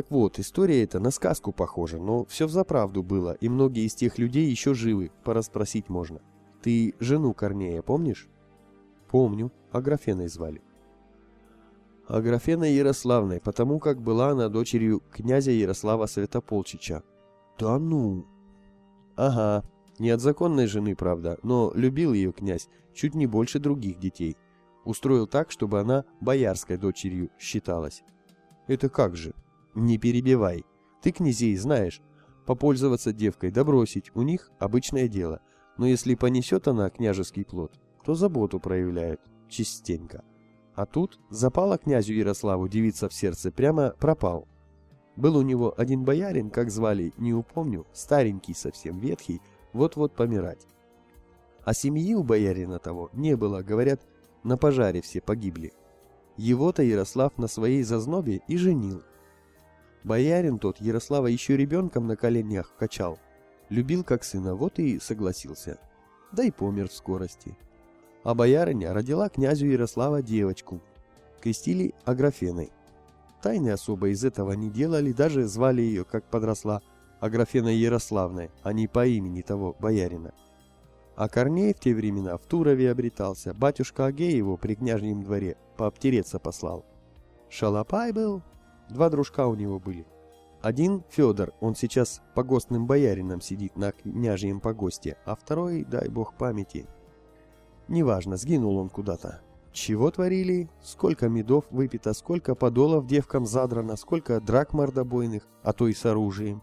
Так вот, история эта на сказку похожа, но все взаправду было, и многие из тех людей еще живы, пораспросить можно. Ты жену Корнея помнишь? Помню, Аграфеной звали. Аграфеной Ярославной, потому как была она дочерью князя Ярослава Святополчича. Да ну! Ага, не от законной жены, правда, но любил ее князь чуть не больше других детей. Устроил так, чтобы она боярской дочерью считалась. Это как же? Не перебивай. Ты князей знаешь. Попользоваться девкой, да бросить, у них обычное дело. Но если понесет она княжеский плод, то заботу проявляют частенько. А тут запала князю Ярославу девица в сердце, прямо пропал. Был у него один боярин, как звали, не упомню, старенький совсем, ветхий, вот-вот помирать. А семьи у боярина того не было, говорят, на пожаре все погибли. Его-то Ярослав на своей зазнобе и женил. Боярин тот Ярослава еще ребенком на коленях качал. Любил как сына, вот и согласился. Да и помер в скорости. А боярыня родила князю Ярослава девочку. Крестили Аграфеной. Тайны особо из этого не делали, даже звали ее, как подросла, Аграфеной Ярославной, а не по имени того боярина. А Корней в те времена в Турове обретался, батюшка Агей его при княжнем дворе пообтереться послал. Шалопай был, Два дружка у него были. Один Федор, он сейчас погостным боярином сидит на княжьем погосте, а второй, дай бог памяти. Неважно, сгинул он куда-то. Чего творили? Сколько медов выпито, сколько подолов девкам задрано, сколько драк мордобойных, а то и с оружием.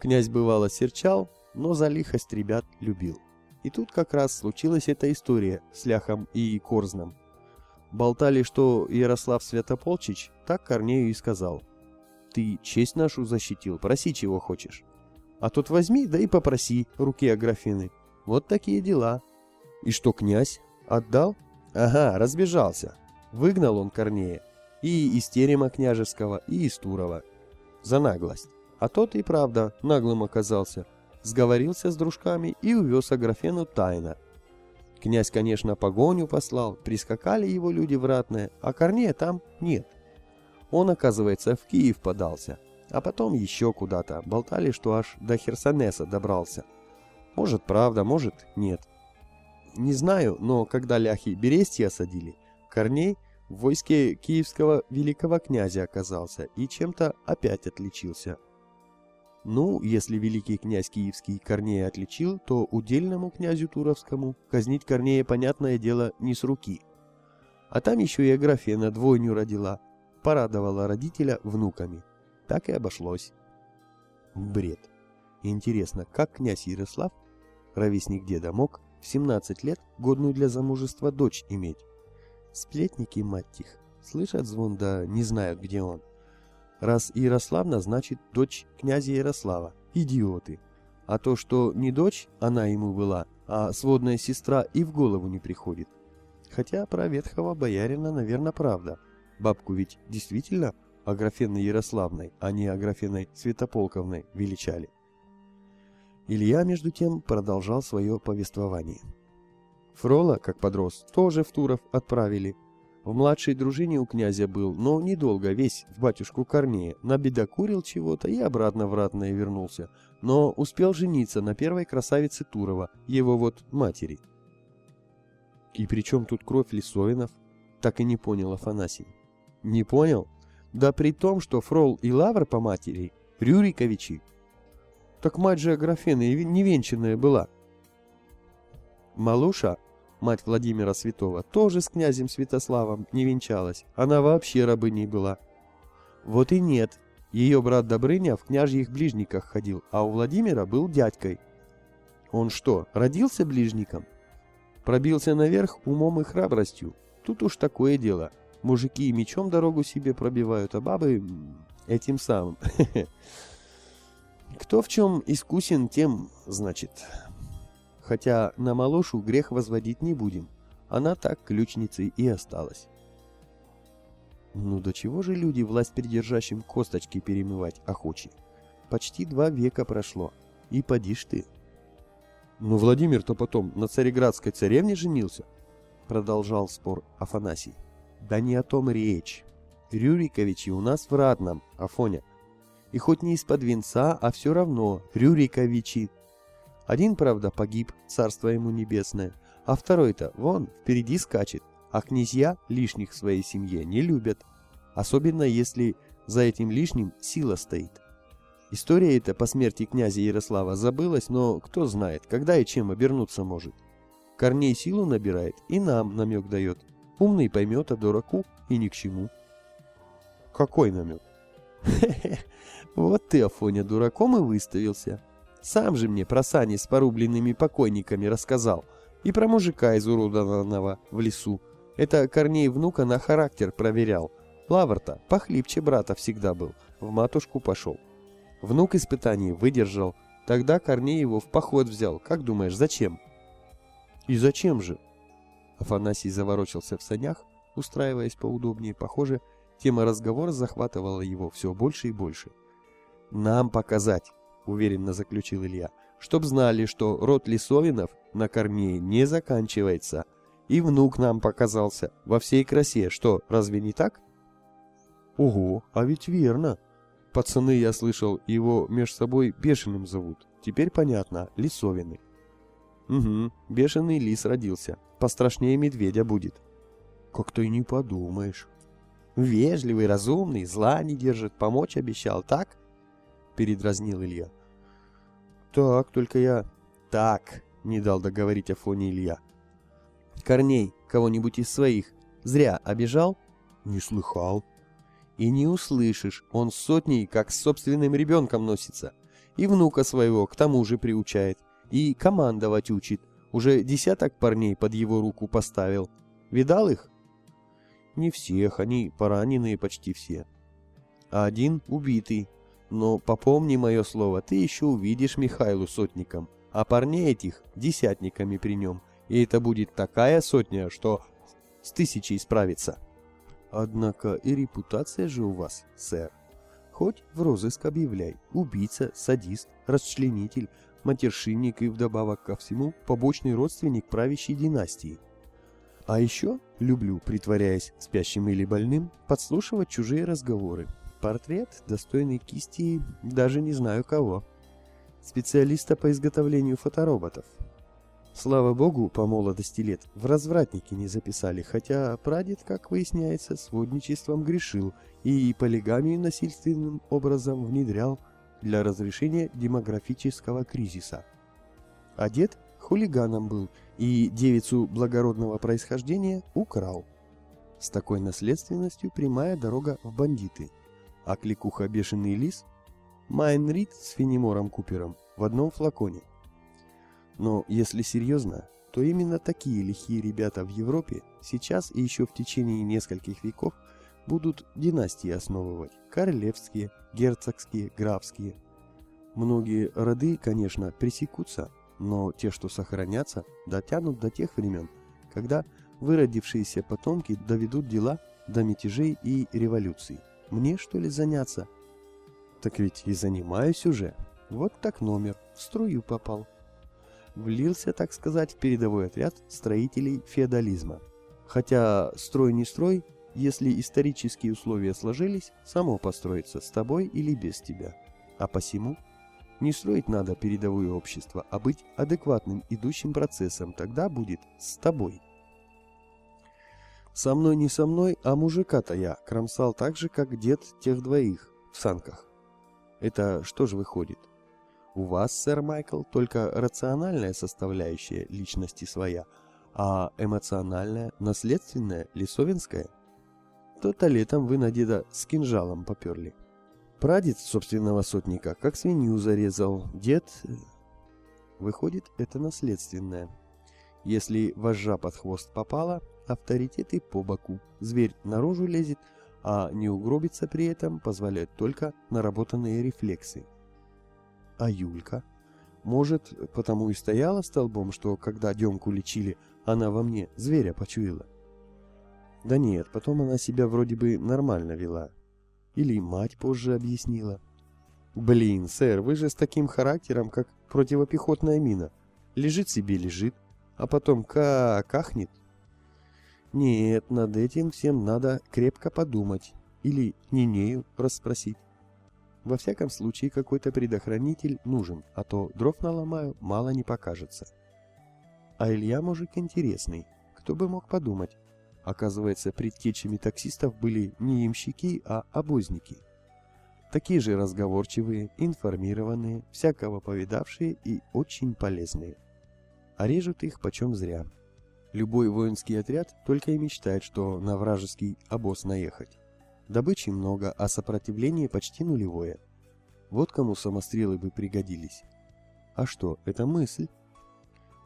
Князь бывало серчал, но за лихость ребят любил. И тут как раз случилась эта история с Ляхом и Корзном. Болтали, что Ярослав Святополчич так Корнею и сказал. «Ты честь нашу защитил, проси, чего хочешь. А тут возьми, да и попроси руки Аграфены. Вот такие дела». «И что, князь? Отдал?» «Ага, разбежался. Выгнал он Корнея. И из терема княжеского, и из Турова. За наглость. А тот и правда наглым оказался. Сговорился с дружками и увез Аграфену тайно, Князь, конечно, погоню послал, прискакали его люди в ратное, а Корнея там нет. Он, оказывается, в Киев подался, а потом еще куда-то. Болтали, что аж до Херсонеса добрался. Может, правда, может, нет. Не знаю, но когда ляхи Берестия осадили, Корней в войске киевского великого князя оказался и чем-то опять отличился. Ну, если великий князь Киевский Корнея отличил, то удельному князю Туровскому казнить Корнея, понятное дело, не с руки. А там еще и Аграфена двойню родила, порадовала родителя внуками. Так и обошлось. Бред. Интересно, как князь Ярослав, ровесник деда, мог в 17 лет годную для замужества дочь иметь? Сплетники, мать их, слышат звон, да не знают, где он. Раз Ярославна, значит дочь князя Ярослава. Идиоты. А то, что не дочь она ему была, а сводная сестра и в голову не приходит. Хотя про ветхого боярина, наверное, правда. Бабку ведь действительно Аграфеной Ярославной, а не Аграфеной Святополковной величали. Илья, между тем, продолжал свое повествование. Фрола, как подрос, тоже в Туров отправили, в младшей дружине у князя был, но недолго, весь в батюшку Корнея. Набедокурил чего-то и обратно в ратное вернулся. Но успел жениться на первой красавице Турова, его вот матери. И при чем тут кровь Лисовинов? Так и не понял Афанасий. Не понял? Да при том, что Фрол и Лавр по матери Рюриковичи. Так мать же Аграфена невенчанная была. Малуша мать Владимира Святого, тоже с князем Святославом не венчалась. Она вообще рабыней была. Вот и нет. Ее брат Добрыня в княжьих ближниках ходил, а у Владимира был дядькой. Он что, родился ближником? Пробился наверх умом и храбростью. Тут уж такое дело. Мужики мечом дорогу себе пробивают, а бабы этим самым. Кто в чем искусен, тем, значит, хотя на Малошу грех возводить не будем. Она так ключницей и осталась. Ну до чего же люди власть придержащим косточки перемывать охочи? Почти два века прошло. И поди ж ты. Ну Владимир-то потом на цареградской царевне женился? Продолжал спор Афанасий. Да не о том речь. Рюриковичи у нас в Ратном, Афоня. И хоть не из-под венца, а все равно Рюриковичи. Один, правда, погиб, царство ему небесное, а второй-то, вон, впереди скачет, а князья лишних в своей семье не любят. Особенно если за этим лишним сила стоит. История эта по смерти князя Ярослава забылась, но кто знает, когда и чем обернуться может. Корней силу набирает и нам намек дает. Умный поймет, а дураку и ни к чему. Какой намек? Хе-хе, вот ты, Афоня, дураком и выставился. Сам же мне про сани с порубленными покойниками рассказал. И про мужика изуродованного в лесу. Это Корней внука на характер проверял. Лавр-то похлипче брата всегда был. В матушку пошел. Внук испытаний выдержал. Тогда Корней его в поход взял. Как думаешь, зачем? И зачем же? Афанасий заворочился в санях, устраиваясь поудобнее. Похоже, тема разговора захватывала его все больше и больше. «Нам показать», — уверенно заключил Илья, «чтоб знали, что род Лисовинов на Корнее не заканчивается. И внук нам показался во всей красе. Что, разве не так?» «Ого, а ведь верно», Пацаны, я слышал, его меж собой Бешеным зовут. Теперь понятно, Лисовины. Угу, Бешеный Лис родился. Пострашнее медведя будет. Как-то и не подумаешь. Вежливый, разумный, зла не держит, помочь обещал, так? Передразнил Илья. Так, только я... Так, не дал договорить Афоне Илья. Корней, кого-нибудь из своих, зря обижал? Не слыхал. И не услышишь, он сотней, как с собственным ребенком носится. И внука своего к тому же приучает. И командовать учит. Уже десяток парней под его руку поставил. Видал их? Не всех, они пораненные почти все. А один убитый. Но попомни мое слово, ты еще увидишь Михайлу сотником, а парней этих десятниками при нем. И это будет такая сотня, что с тысячей справится. Однако и репутация же у вас, сэр. Хоть в розыск объявляй. Убийца, садист, расчленитель, матершинник и вдобавок ко всему побочный родственник правящей династии. А еще люблю, притворяясь спящим или больным, подслушивать чужие разговоры. Портрет, достойный кисти, даже не знаю кого. Специалиста по изготовлению фотороботов. Слава богу, по молодости лет в развратники не записали, хотя прадед, как выясняется, сводничеством грешил и полигамию насильственным образом внедрял для разрешения демографического кризиса. А дед хулиганом был и девицу благородного происхождения украл. С такой наследственностью прямая дорога в бандиты. А кликуха бешеный лис – Майн Рид с Фенемором Купером в одном флаконе. Но если серьезно, то именно такие лихие ребята в Европе сейчас и еще в течение нескольких веков будут династии основывать. Королевские, герцогские, графские. Многие роды, конечно, пресекутся, но те, что сохранятся, дотянут до тех времен, когда выродившиеся потомки доведут дела до мятежей и революций. Мне, что ли, заняться? Так ведь и занимаюсь уже. Вот так номер, в струю попал влился, так сказать, в передовой отряд строителей феодализма. Хотя строй не строй, если исторические условия сложились, само построится с тобой или без тебя. А посему не строить надо передовое общество, а быть адекватным идущим процессом, тогда будет с тобой. Со мной не со мной, а мужика-то я кромсал так же, как дед тех двоих в санках. Это что же выходит? У вас, сэр Майкл, только рациональная составляющая личности своя, а эмоциональная, наследственная, лесовинская. То-то летом вы на деда с кинжалом поперли. Прадед собственного сотника как свинью зарезал, дед... Выходит, это наследственное. Если вожжа под хвост попала, авторитеты по боку. Зверь наружу лезет, а не угробиться при этом позволяют только наработанные рефлексы. А Юлька? Может, потому и стояла столбом, что, когда Демку лечили, она во мне зверя почуяла? Да нет, потом она себя вроде бы нормально вела. Или мать позже объяснила. Блин, сэр, вы же с таким характером, как противопехотная мина. Лежит себе, лежит, а потом как ахнет. Нет, над этим всем надо крепко подумать. или Нинею расспросить. Во всяком случае, какой-то предохранитель нужен, а то дров наломаю, мало не покажется. А Илья мужик интересный, кто бы мог подумать. Оказывается, предтечами таксистов были не имщики, а обозники. Такие же разговорчивые, информированные, всякого повидавшие и очень полезные. А режут их почем зря. Любой воинский отряд только и мечтает, что на вражеский обоз наехать. Добычи много, а сопротивление почти нулевое. Вот кому самострелы бы пригодились. А что, это мысль?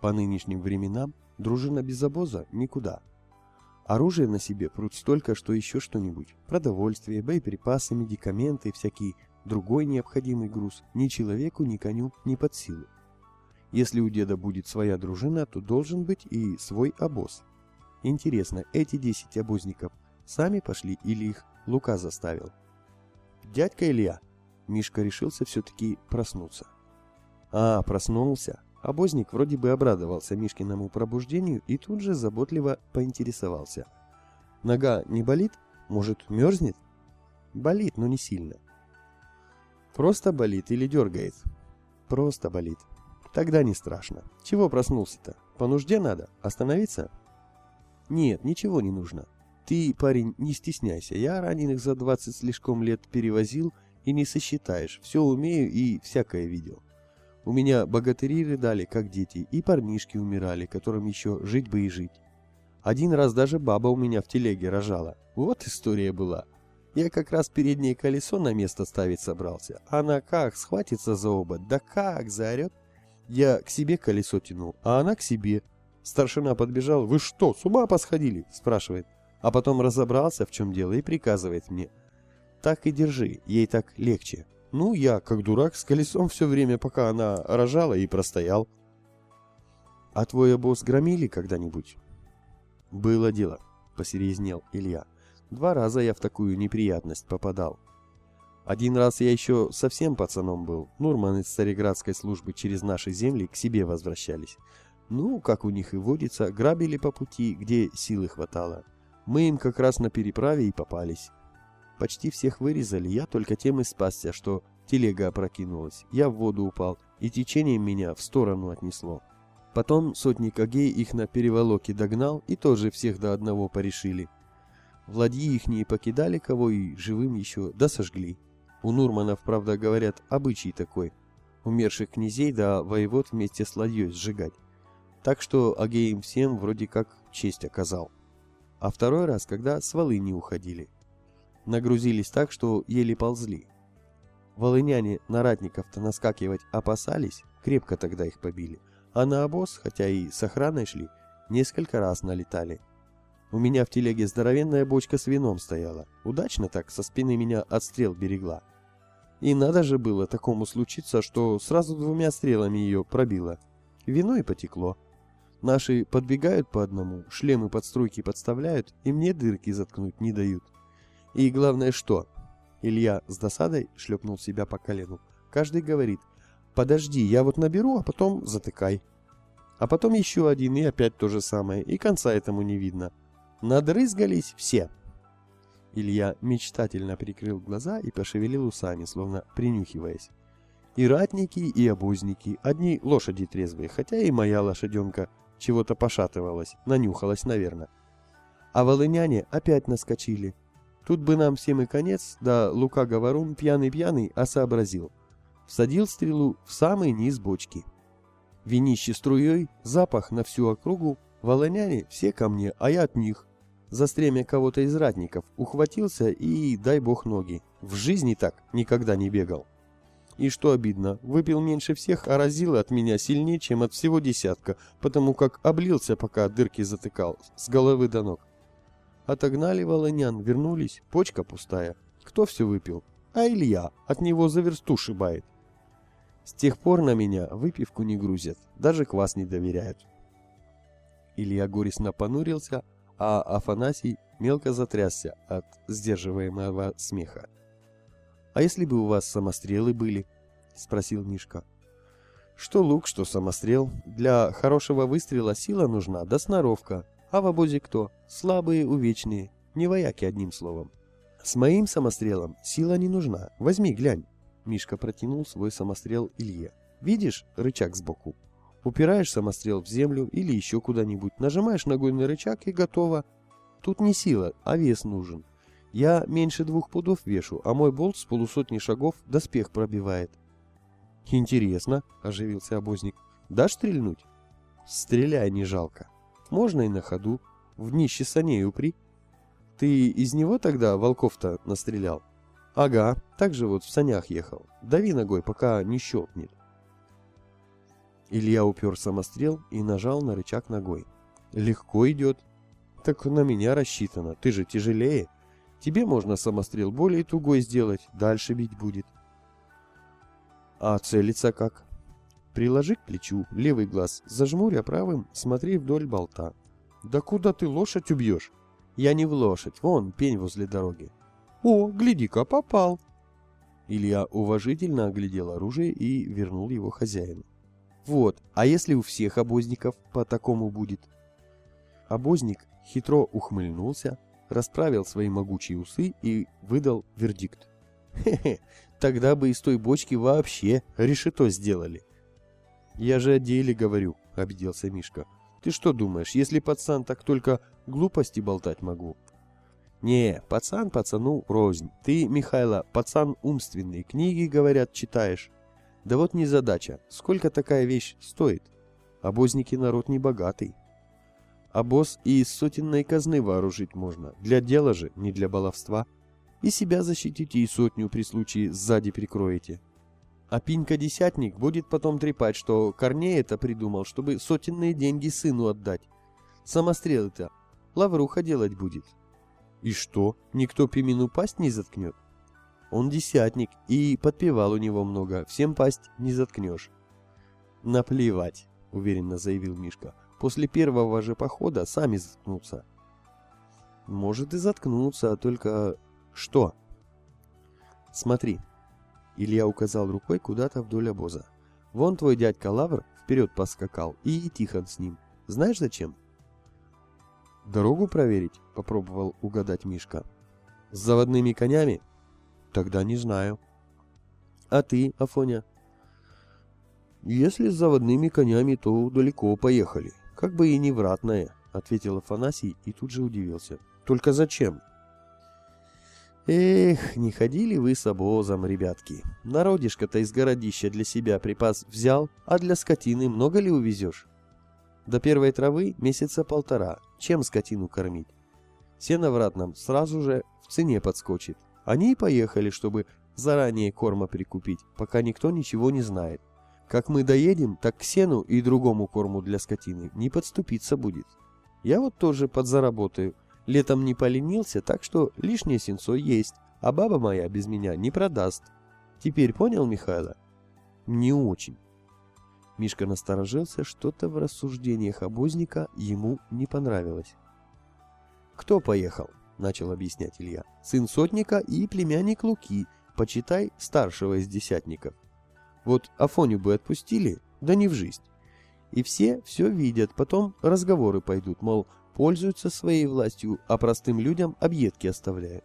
По нынешним временам дружина без обоза никуда. Оружие на себе прут столько, что еще что-нибудь. Продовольствие, боеприпасы, медикаменты, всякий другой необходимый груз ни человеку, ни коню не под силу. Если у деда будет своя дружина, то должен быть и свой обоз. Интересно, эти 10 обозников сами пошли или их Лука заставил? Дядька Илья. Мишка решился все-таки проснуться. А, проснулся. Обозник вроде бы обрадовался Мишкиному пробуждению и тут же заботливо поинтересовался. Нога не болит? Может, мерзнет? Болит, но не сильно. Просто болит или дергает? Просто болит. Тогда не страшно. Чего проснулся-то? По нужде надо? Остановиться? Нет, ничего не нужно. Ты, парень, не стесняйся. Я раненых за 20 слишком лет перевозил и не сосчитаешь. Все умею и всякое видел. У меня богатыри рыдали, как дети, и парнишки умирали, которым еще жить бы и жить. Один раз даже баба у меня в телеге рожала. Вот история была. Я как раз переднее колесо на место ставить собрался. Она как схватится за оба, да как заорет. Я к себе колесо тянул, а она к себе. Старшина подбежал. «Вы что, с ума посходили?» – спрашивает. А потом разобрался, в чем дело, и приказывает мне. «Так и держи, ей так легче». Ну, я, как дурак, с колесом все время, пока она рожала, и простоял. «А твой обоз громили когда-нибудь?» «Было дело», — посерьезнел Илья. «Два раза я в такую неприятность попадал. Один раз я еще совсем пацаном был. Нурман из Цареградской службы через наши земли к себе возвращались. Ну, как у них и водится, грабили по пути, где силы хватало. Мы им как раз на переправе и попались. Почти всех вырезали, я только тем и спасся, что телега опрокинулась. Я в воду упал, и течением меня в сторону отнесло. Потом сотник Агей их на переволоке догнал и тоже всех до одного порешили. Владьи их не покидали кого и живым еще, да сожгли. У Нурманов, правда, говорят, обычай такой. Умерших князей да воевод вместе с ладьей сжигать. Так что Агей им всем вроде как честь оказал. А второй раз, когда с Волыни уходили. Нагрузились так, что еле ползли. Волыняне на ратников-то наскакивать опасались, крепко тогда их побили. А на обоз, хотя и с охраной шли, несколько раз налетали. У меня в телеге здоровенная бочка с вином стояла. Удачно так со спины меня от стрел берегла. И надо же было такому случиться, что сразу двумя стрелами ее пробило. Вино и потекло. Наши подбегают по одному, шлемы под струйки подставляют, и мне дырки заткнуть не дают. И главное что? Илья с досадой шлепнул себя по колену. Каждый говорит, подожди, я вот наберу, а потом затыкай. А потом еще один, и опять то же самое, и конца этому не видно. Надрызгались все. Илья мечтательно прикрыл глаза и пошевелил усами, словно принюхиваясь. И ратники, и обозники, одни лошади трезвые, хотя и моя лошаденка чего-то пошатывалась, нанюхалась, наверное. А волыняне опять наскочили. Тут бы нам всем и конец, да Лука Говорун пьяный-пьяный, а. Всадил стрелу в самый низ бочки. Винище струей, запах на всю округу, волыняне все ко мне, а я от них за стремя кого-то из ратников, ухватился и, дай бог, ноги. В жизни так никогда не бегал. И что обидно, выпил меньше всех, а разило от меня сильнее, чем от всего десятка, потому как облился, пока дырки затыкал, с головы до ног. Отогнали волынян, вернулись, почка пустая. Кто все выпил? А Илья, от него за версту шибает. С тех пор на меня выпивку не грузят, даже квас не доверяют. Илья горестно понурился, а Афанасий мелко затрясся от сдерживаемого смеха. «А если бы у вас самострелы были?» — спросил Мишка. «Что лук, что самострел. Для хорошего выстрела сила нужна, да сноровка. А в обозе кто? Слабые, увечные. Не вояки, одним словом. С моим самострелом сила не нужна. Возьми, глянь. Мишка протянул свой самострел Илье. Видишь рычаг сбоку? Упираешь самострел в землю или еще куда-нибудь, нажимаешь ногой на рычаг и готово. Тут не сила, а вес нужен. Я меньше двух пудов вешу, а мой болт с полусотни шагов доспех пробивает. Интересно, оживился обозник. Дашь стрельнуть? Стреляй, не жалко. Можно и на ходу. В днище саней упри. Ты из него тогда волков-то настрелял? Ага, так же вот в санях ехал. Дави ногой, пока не щелкнет. Илья упер самострел и нажал на рычаг ногой. Легко идет. Так на меня рассчитано, ты же тяжелее. Тебе можно самострел более тугой сделать, дальше бить будет. А целиться как? Приложи к плечу, левый глаз, зажмуря правым, смотри вдоль болта. Да куда ты лошадь убьешь? Я не в лошадь, вон пень возле дороги. О, гляди-ка, попал. Илья уважительно оглядел оружие и вернул его хозяину. Вот, а если у всех обозников по такому будет? Обозник хитро ухмыльнулся, расправил свои могучие усы и выдал вердикт. Хе-хе, тогда бы из той бочки вообще решето сделали. Я же о деле говорю, обиделся Мишка. Ты что думаешь, если пацан так только глупости болтать могу? Не, пацан пацану рознь. Ты, Михайло, пацан умственный, книги, говорят, читаешь. Да вот не задача. Сколько такая вещь стоит? Обозники народ не богатый. Обоз и из сотенной казны вооружить можно. Для дела же, не для баловства. И себя защитите, и сотню при случае сзади прикроете. А Пинька-десятник будет потом трепать, что Корней это придумал, чтобы сотенные деньги сыну отдать. Самострелы-то лавруха делать будет. И что, никто Пимену пасть не заткнет? Он десятник, и подпевал у него много, всем пасть не заткнешь. Наплевать, уверенно заявил Мишка. После первого же похода сами заткнутся. Может и заткнутся, только... Что? Смотри. Илья указал рукой куда-то вдоль обоза. Вон твой дядька Лавр вперед поскакал, и Тихон с ним. Знаешь зачем? Дорогу проверить? Попробовал угадать Мишка. С заводными конями? Тогда не знаю. А ты, Афоня? Если с заводными конями, то далеко поехали. «Как бы и не вратное», — ответил Афанасий и тут же удивился. «Только зачем?» «Эх, не ходили вы с обозом, ребятки. Народишко-то из городища для себя припас взял, а для скотины много ли увезешь? До первой травы месяца полтора. Чем скотину кормить? Сено вратном сразу же в цене подскочит. Они и поехали, чтобы заранее корма прикупить, пока никто ничего не знает. Как мы доедем, так к сену и другому корму для скотины не подступиться будет. Я вот тоже подзаработаю. Летом не поленился, так что лишнее сенцо есть, а баба моя без меня не продаст. Теперь понял, Михайло? Не очень. Мишка насторожился, что-то в рассуждениях обозника ему не понравилось. «Кто поехал?» — начал объяснять Илья. «Сын сотника и племянник Луки, почитай старшего из десятников. Вот Афоню бы отпустили, да не в жизнь. И все все видят, потом разговоры пойдут, мол, пользуются своей властью, а простым людям объедки оставляют.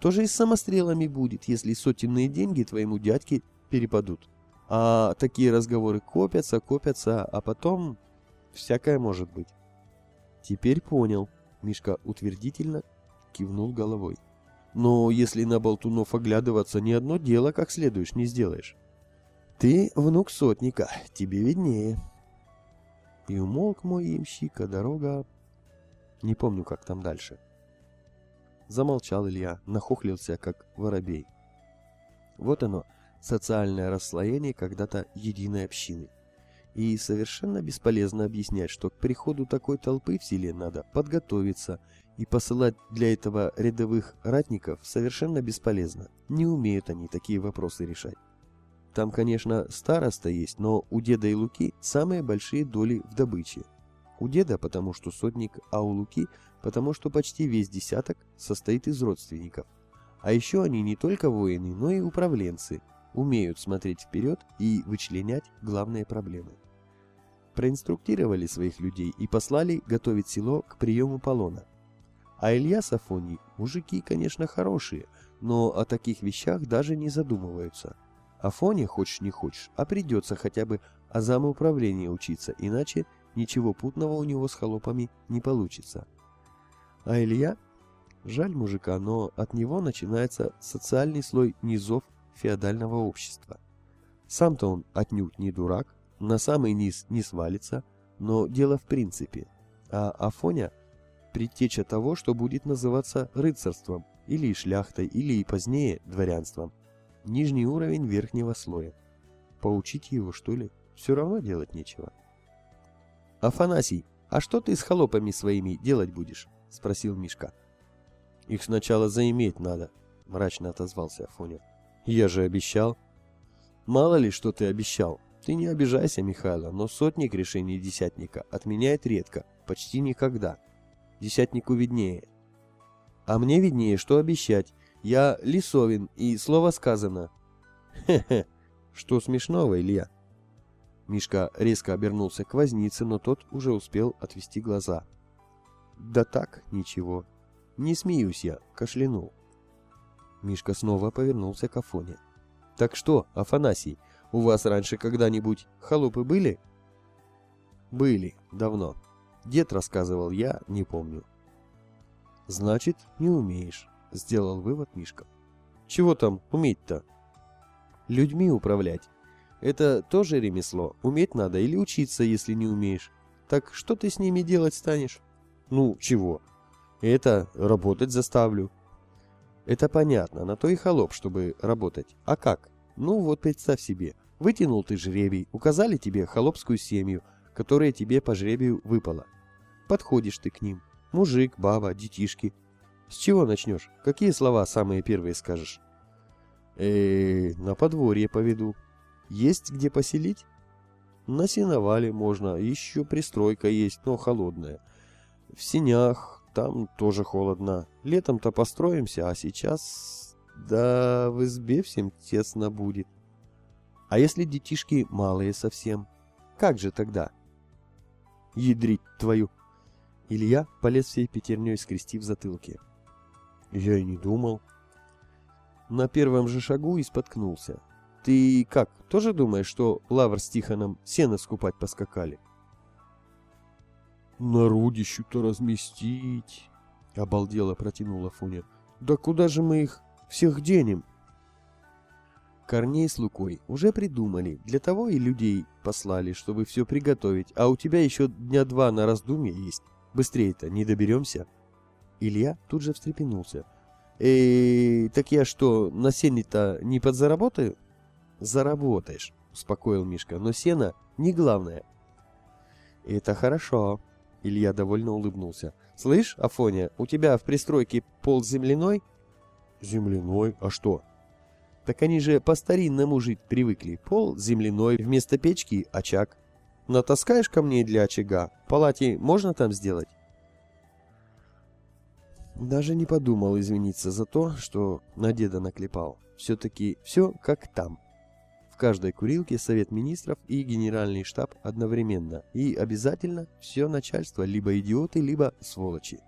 То же и с самострелами будет, если сотенные деньги твоему дядьке перепадут. А такие разговоры копятся, копятся, а потом всякое может быть. Теперь понял. Мишка утвердительно кивнул головой. Но если на болтунов оглядываться, ни одно дело как следуешь не сделаешь. Ты внук сотника, тебе виднее. И умолк мой ямщик, а дорога... Не помню, как там дальше. Замолчал Илья, нахохлился, как воробей. Вот оно, социальное расслоение когда-то единой общины. И совершенно бесполезно объяснять, что к приходу такой толпы в селе надо подготовиться, и посылать для этого рядовых ратников совершенно бесполезно. Не умеют они такие вопросы решать. Там, конечно, староста есть, но у деда и Луки самые большие доли в добыче. У деда, потому что сотник, а у Луки, потому что почти весь десяток состоит из родственников. А еще они не только воины, но и управленцы, умеют смотреть вперед и вычленять главные проблемы. Проинструктировали своих людей и послали готовить село к приему полона. А Илья с Афоней, мужики, конечно, хорошие, но о таких вещах даже не задумываются. Афоне, хочешь не хочешь, а придется хотя бы о замуправлении учиться, иначе ничего путного у него с холопами не получится. А Илья? Жаль мужика, но от него начинается социальный слой низов феодального общества. Сам-то он отнюдь не дурак, на самый низ не свалится, но дело в принципе. А Афоня – предтеча того, что будет называться рыцарством, или шляхтой, или и позднее дворянством. Нижний уровень верхнего слоя. Поучить его, что ли? Все равно делать нечего. «Афанасий, а что ты с холопами своими делать будешь?» – спросил Мишка. «Их сначала заиметь надо», – мрачно отозвался Афоня. «Я же обещал». «Мало ли, что ты обещал. Ты не обижайся, Михайло, но сотник решений десятника отменяет редко, почти никогда. Десятнику виднее. А мне виднее, что обещать. Я лисовин, и слово сказано. Хе-хе, что смешного, Илья? Мишка резко обернулся к вознице, но тот уже успел отвести глаза. Да так, ничего. Не смеюсь я, кашлянул. Мишка снова повернулся к Афоне. Так что, Афанасий, у вас раньше когда-нибудь холопы были? Были, давно. Дед рассказывал, я не помню. Значит, не умеешь, сделал вывод Мишка. Чего там уметь-то? Людьми управлять. Это тоже ремесло. Уметь надо или учиться, если не умеешь. Так что ты с ними делать станешь? Ну, чего? Это работать заставлю. Это понятно, на то и холоп, чтобы работать. А как? Ну вот представь себе, Вытянул ты жребий, указали тебе холопскую семью, которая тебе по жребию выпала. Подходишь ты к ним. Мужик, баба, детишки. С чего начнешь? Какие слова самые первые скажешь? э на подворье поведу. Есть где поселить? На сеновале можно, еще пристройка есть, но холодная. В синях, там тоже холодно. Летом-то построимся, а сейчас... Да, в избе всем тесно будет. А если детишки малые совсем? Как же тогда? Ядрить твою! Илья полез всей пятерней, скрестив затылки. Я и не думал. На первом же шагу и споткнулся. Ты как, тоже думаешь, что Лавр с Тихоном сено скупать поскакали? Народищу-то разместить, обалдело протянула Фуня. Да куда же мы их всех денем? Корней с Лукой уже придумали, для того и людей послали, чтобы все приготовить, а у тебя еще дня два на раздумье есть. Быстрее-то не доберемся?» Илья тут же встрепенулся. «Эй, так я что, на сене-то не подзаработаю?» «Заработаешь», — успокоил Мишка, — «но сено не главное». «Это хорошо», — Илья довольно улыбнулся. «Слышь, Афоня, у тебя в пристройке пол земляной?» «Земляной? А что?» Так они же по-старинному жить привыкли. Пол земляной, вместо печки очаг. Натаскаешь камней для очага? В палате можно там сделать? Даже не подумал извиниться за то, что на деда наклепал. Все-таки все как там. В каждой курилке совет министров и генеральный штаб одновременно. И обязательно все начальство либо идиоты, либо сволочи.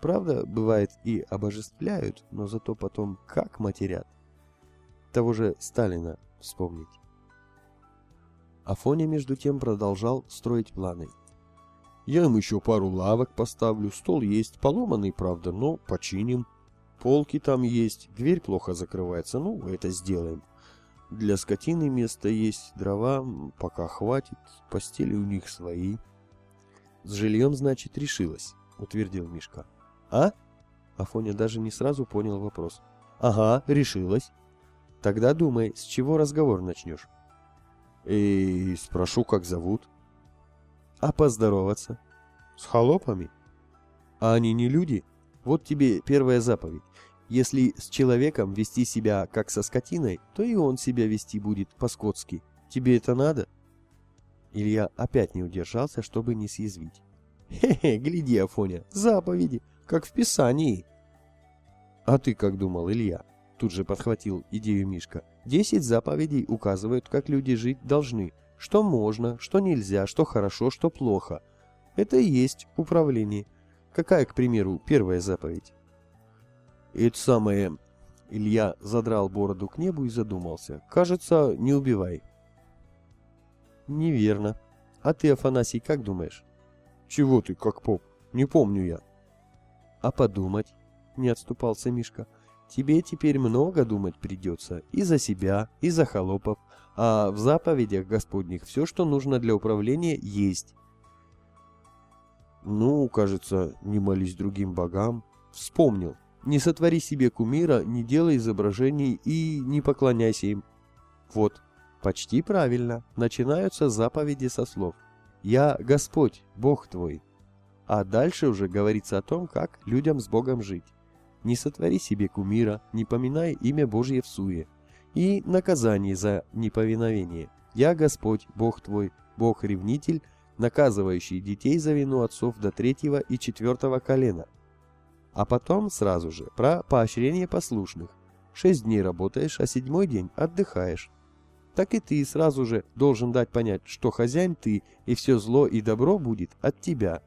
Правда, бывает и обожествляют, но зато потом как матерят того же Сталина вспомнить. Афоня, между тем, продолжал строить планы. «Я им еще пару лавок поставлю, стол есть, поломанный, правда, но починим. Полки там есть, дверь плохо закрывается, ну, это сделаем. Для скотины место есть, дрова пока хватит, постели у них свои». «С жильем, значит, решилась», — утвердил Мишка. «А?» Афоня даже не сразу понял вопрос. «Ага, решилась. Тогда думай, с чего разговор начнешь. И спрошу, как зовут. А поздороваться? С холопами? А они не люди? Вот тебе первая заповедь. Если с человеком вести себя как со скотиной, то и он себя вести будет по-скотски. Тебе это надо? Илья опять не удержался, чтобы не съязвить. Хе-хе, гляди, Афоня, заповеди, как в Писании. А ты как думал, Илья? Тут же подхватил идею Мишка. Десять заповедей указывают, как люди жить должны. Что можно, что нельзя, что хорошо, что плохо. Это и есть управление. Какая, к примеру, первая заповедь? Это самое... Илья задрал бороду к небу и задумался. Кажется, не убивай. Неверно. А ты, Афанасий, как думаешь? Чего ты, как поп? Не помню я. А подумать? Не отступался Мишка. Тебе теперь много думать придется. И за себя, и за холопов. А в заповедях Господних все, что нужно для управления, есть. Ну, кажется, не молись другим богам. Вспомнил. Не сотвори себе кумира, не делай изображений и не поклоняйся им. Вот, почти правильно. Начинаются заповеди со слов «Я Господь, Бог твой». А дальше уже говорится о том, как людям с Богом жить. Не сотвори себе кумира, не поминай имя Божье в суе. И наказание за неповиновение. Я Господь, Бог твой, Бог-ревнитель, наказывающий детей за вину отцов до третьего и четвертого колена. А потом сразу же про поощрение послушных. Шесть дней работаешь, а седьмой день отдыхаешь. Так и ты сразу же должен дать понять, что хозяин ты, и все зло и добро будет от тебя.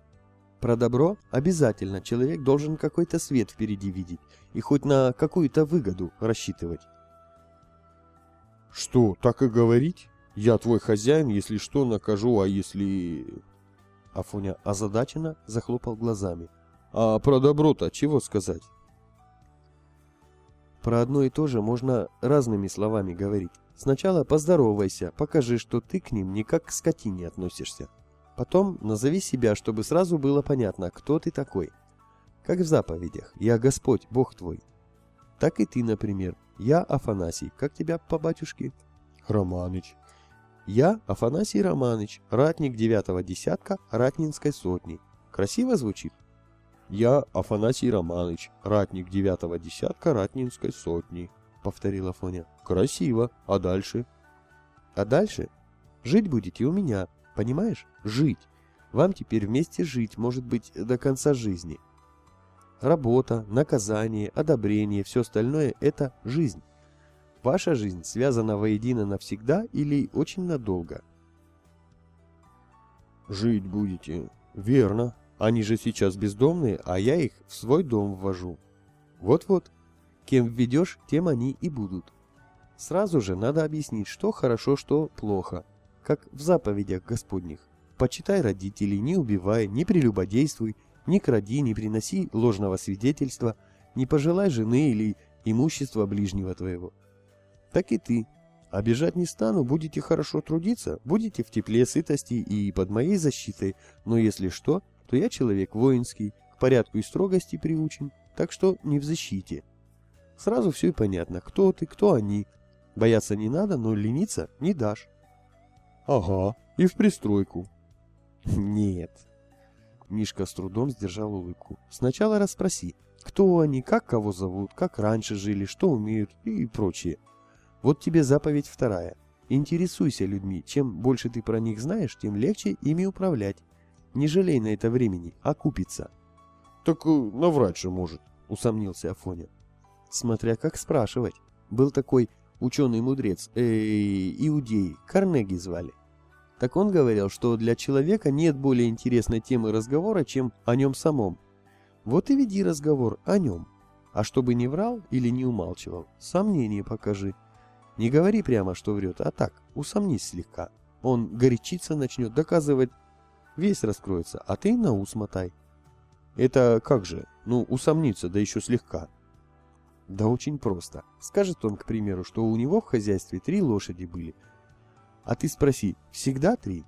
Про добро обязательно человек должен какой-то свет впереди видеть и хоть на какую-то выгоду рассчитывать. Что, так и говорить? Я твой хозяин, если что, накажу, а если... Афоня озадаченно захлопал глазами. А про добро-то чего сказать? Про одно и то же можно разными словами говорить. Сначала поздоровайся, покажи, что ты к ним не как к скотине относишься. Потом назови себя, чтобы сразу было понятно, кто ты такой. Как в заповедях «Я Господь, Бог твой». Так и ты, например. Я Афанасий. Как тебя по батюшке? Романыч. Я Афанасий Романыч, ратник девятого десятка Ратнинской сотни. Красиво звучит? Я Афанасий Романыч, ратник девятого десятка Ратнинской сотни, повторил Афоня. Красиво. А дальше? А дальше? Жить будете у меня, понимаешь? Жить. Вам теперь вместе жить, может быть, до конца жизни. Работа, наказание, одобрение, все остальное – это жизнь. Ваша жизнь связана воедино навсегда или очень надолго? Жить будете. Верно. Они же сейчас бездомные, а я их в свой дом ввожу. Вот-вот. Кем введешь, тем они и будут. Сразу же надо объяснить, что хорошо, что плохо. Как в заповедях Господних. Почитай родителей, не убивай, не прелюбодействуй, не кради, не приноси ложного свидетельства, не пожелай жены или имущества ближнего твоего так и ты. Обижать не стану, будете хорошо трудиться, будете в тепле, сытости и под моей защитой, но если что, то я человек воинский, к порядку и строгости приучен, так что не в защите. Сразу все и понятно, кто ты, кто они. Бояться не надо, но лениться не дашь. Ага, и в пристройку. Нет. Мишка с трудом сдержал улыбку. Сначала расспроси, кто они, как кого зовут, как раньше жили, что умеют и прочее. Вот тебе заповедь вторая. Интересуйся людьми. Чем больше ты про них знаешь, тем легче ими управлять. Не жалей на это времени, окупится. — Так э, наврать же может, — усомнился Афоня. Смотря как спрашивать. Был такой ученый-мудрец, э, иудей, Карнеги звали. Так он говорил, что для человека нет более интересной темы разговора, чем о нем самом. Вот и веди разговор о нем. А чтобы не врал или не умалчивал, сомнение покажи. Не говори прямо, что врет, а так, усомнись слегка. Он горячиться начнет, доказывать, весь раскроется, а ты на ус мотай. Это как же? Ну, усомниться, да еще слегка. Да очень просто. Скажет он, к примеру, что у него в хозяйстве три лошади были. А ты спроси, всегда три?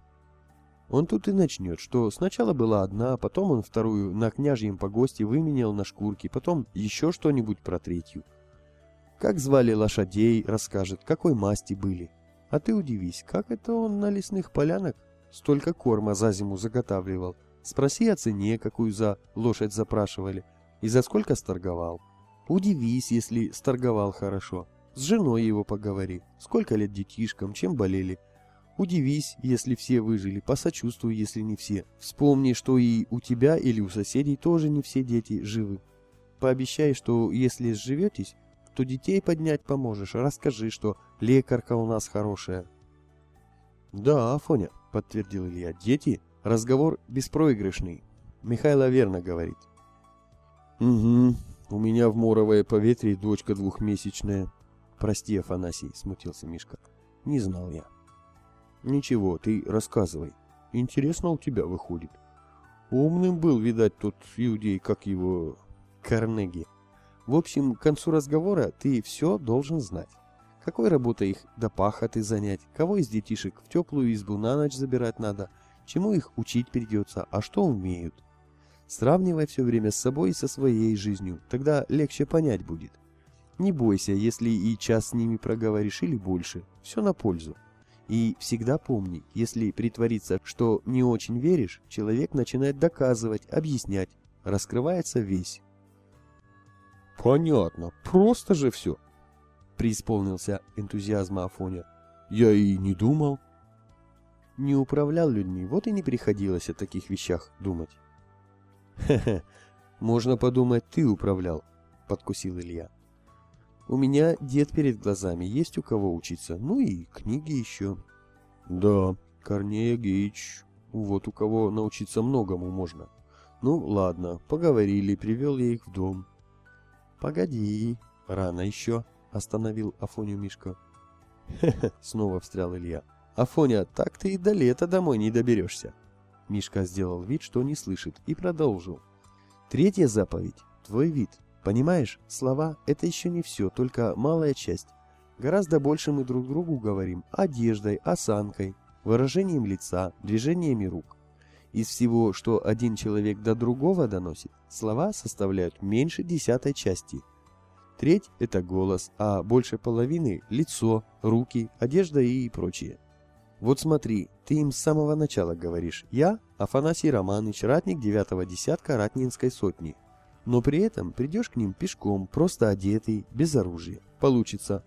Он тут и начнет, что сначала была одна, потом он вторую на княжьем погосте выменял на шкурки, потом еще что-нибудь про третью. Как звали лошадей, расскажет, какой масти были. А ты удивись, как это он на лесных полянах столько корма за зиму заготавливал. Спроси о цене, какую за лошадь запрашивали, и за сколько сторговал. Удивись, если сторговал хорошо. С женой его поговори, сколько лет детишкам, чем болели. Удивись, если все выжили, посочувствуй, если не все. Вспомни, что и у тебя или у соседей тоже не все дети живы. Пообещай, что если сживетесь, то детей поднять поможешь. Расскажи, что лекарка у нас хорошая. Да, Афоня, подтвердил Илья. Дети, разговор беспроигрышный. Михайло верно говорит. Угу. У меня в моровое поветрие дочка двухмесячная. Прости, Афанасий, смутился Мишка. Не знал я. Ничего, ты рассказывай. Интересно у тебя выходит. Умным был, видать, тот иудей, как его... Карнеги. В общем, к концу разговора ты все должен знать. Какой работой их до пахоты занять, кого из детишек в теплую избу на ночь забирать надо, чему их учить придется, а что умеют. Сравнивай все время с собой и со своей жизнью, тогда легче понять будет. Не бойся, если и час с ними проговоришь или больше, все на пользу. И всегда помни, если притвориться, что не очень веришь, человек начинает доказывать, объяснять, раскрывается весь. Понятно, просто же все. Преисполнился энтузиазма Афоня. Я и не думал. Не управлял людьми, вот и не приходилось о таких вещах думать. Хе-хе, можно подумать, ты управлял, подкусил Илья. У меня дед перед глазами, есть у кого учиться, ну и книги еще. Да, Корнея Геич, вот у кого научиться многому можно. Ну, ладно, поговорили, привел я их в дом. Погоди, рано еще, остановил Афоню Мишка. Хе-хе, снова встрял Илья. Афоня, так ты и до лета домой не доберешься. Мишка сделал вид, что не слышит, и продолжил. Третья заповедь – твой вид. Понимаешь, слова – это еще не все, только малая часть. Гораздо больше мы друг другу говорим одеждой, осанкой, выражением лица, движениями рук. Из всего, что один человек до другого доносит, слова составляют меньше десятой части. Треть – это голос, а больше половины – лицо, руки, одежда и прочее. Вот смотри, ты им с самого начала говоришь «Я – Афанасий Романович, ратник девятого десятка Ратнинской сотни». Но при этом придешь к ним пешком, просто одетый, без оружия. Получится.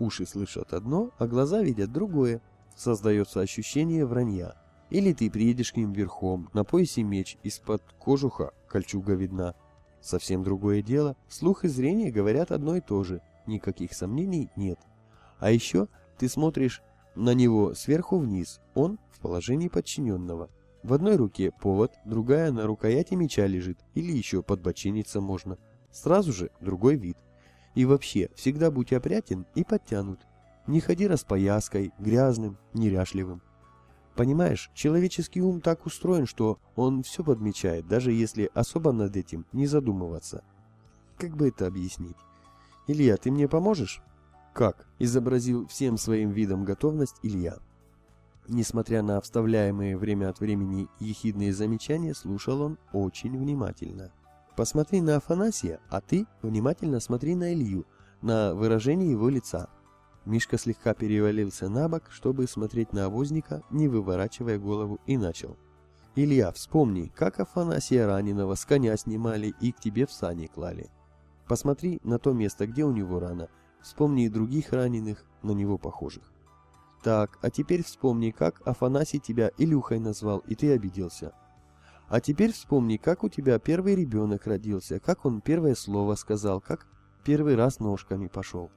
Уши слышат одно, а глаза видят другое. Создается ощущение вранья. Или ты приедешь к ним верхом, на поясе меч, из-под кожуха кольчуга видна. Совсем другое дело, слух и зрение говорят одно и то же, никаких сомнений нет. А еще ты смотришь на него сверху вниз, он в положении подчиненного. В одной руке повод, другая на рукояти меча лежит, или еще подбочиниться можно. Сразу же другой вид. И вообще, всегда будь опрятен и подтянут. Не ходи распояской, грязным, неряшливым. Понимаешь, человеческий ум так устроен, что он все подмечает, даже если особо над этим не задумываться. Как бы это объяснить? Илья, ты мне поможешь? Как? Изобразил всем своим видом готовность Илья. Несмотря на вставляемые время от времени ехидные замечания, слушал он очень внимательно. Посмотри на Афанасия, а ты внимательно смотри на Илью, на выражение его лица. Мишка слегка перевалился на бок, чтобы смотреть на обозника, не выворачивая голову, и начал. «Илья, вспомни, как Афанасия раненого с коня снимали и к тебе в сани клали. Посмотри на то место, где у него рана. Вспомни и других раненых, на него похожих. Так, а теперь вспомни, как Афанасий тебя Илюхой назвал, и ты обиделся. А теперь вспомни, как у тебя первый ребенок родился, как он первое слово сказал, как первый раз ножками пошел.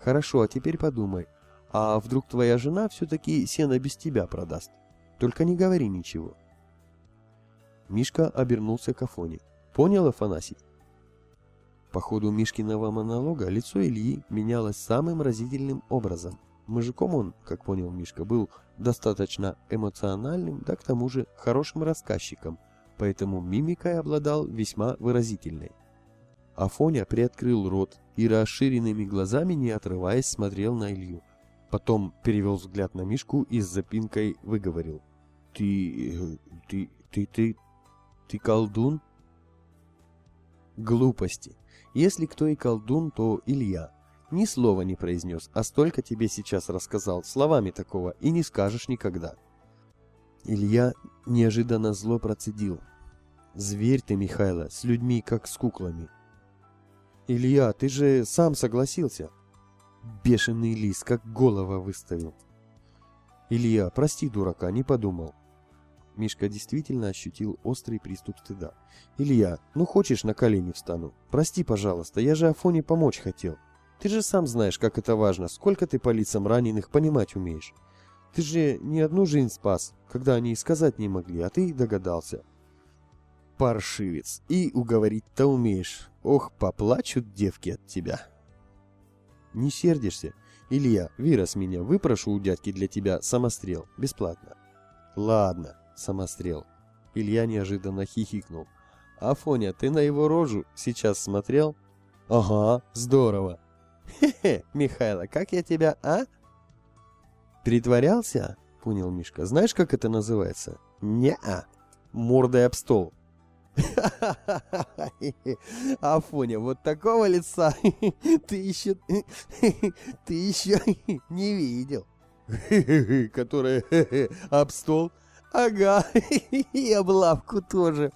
Хорошо, а теперь подумай, а вдруг твоя жена все-таки сено без тебя продаст? Только не говори ничего. Мишка обернулся к Афоне. Понял, Афанасий? По ходу Мишкиного монолога лицо Ильи менялось самым разительным образом. Мужиком он, как понял Мишка, был достаточно эмоциональным, да к тому же хорошим рассказчиком, поэтому мимикой обладал весьма выразительной. Афоня приоткрыл рот и расширенными глазами, не отрываясь, смотрел на Илью. Потом перевел взгляд на Мишку и с запинкой выговорил. «Ты... ты... ты... ты... ты колдун?» Глупости. Если кто и колдун, то Илья. Ни слова не произнес, а столько тебе сейчас рассказал, словами такого, и не скажешь никогда. Илья неожиданно зло процедил. Зверь ты, Михайло, с людьми, как с куклами. «Илья, ты же сам согласился!» Бешеный лис, как голова выставил. «Илья, прости дурака, не подумал». Мишка действительно ощутил острый приступ стыда. «Илья, ну хочешь на колени встану? Прости, пожалуйста, я же Афоне помочь хотел. Ты же сам знаешь, как это важно, сколько ты по лицам раненых понимать умеешь. Ты же не одну жизнь спас, когда они и сказать не могли, а ты догадался». паршивец, и уговорить-то умеешь. Ох, поплачут девки от тебя. Не сердишься? Илья, Вира с меня, выпрошу у дядьки для тебя самострел, бесплатно. Ладно, самострел. Илья неожиданно хихикнул. Афоня, ты на его рожу сейчас смотрел? Ага, здорово. Хе-хе, Михайло, как я тебя, а? Притворялся? Понял Мишка. Знаешь, как это называется? Не-а. Мордой об стол. Афоня, вот такого лица ты еще, ты еще не видел. Которая об стол? Ага, и об лавку тоже.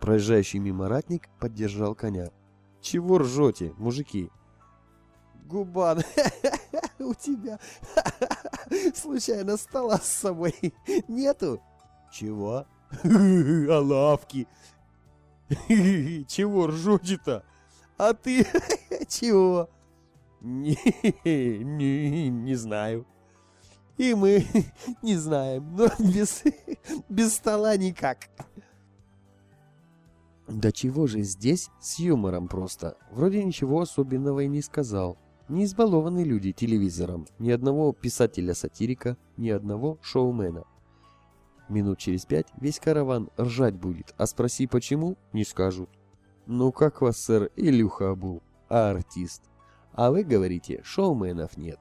Проезжающий мимо ратник поддержал коня. Чего ржете, мужики? Губан, у тебя случайно стола с собой нету? Чего? А лавки? Чего ржете-то? А ты чего? Не, не, не знаю. И мы не знаем, но без, без стола никак. Да чего же здесь с юмором просто? Вроде ничего особенного и не сказал. Не избалованы люди телевизором. Ни одного писателя-сатирика, ни одного шоумена. Минут через пять весь караван ржать будет, а спроси почему, не скажут. Ну как вас, сэр, Илюха был, а артист? А вы говорите, шоуменов нет.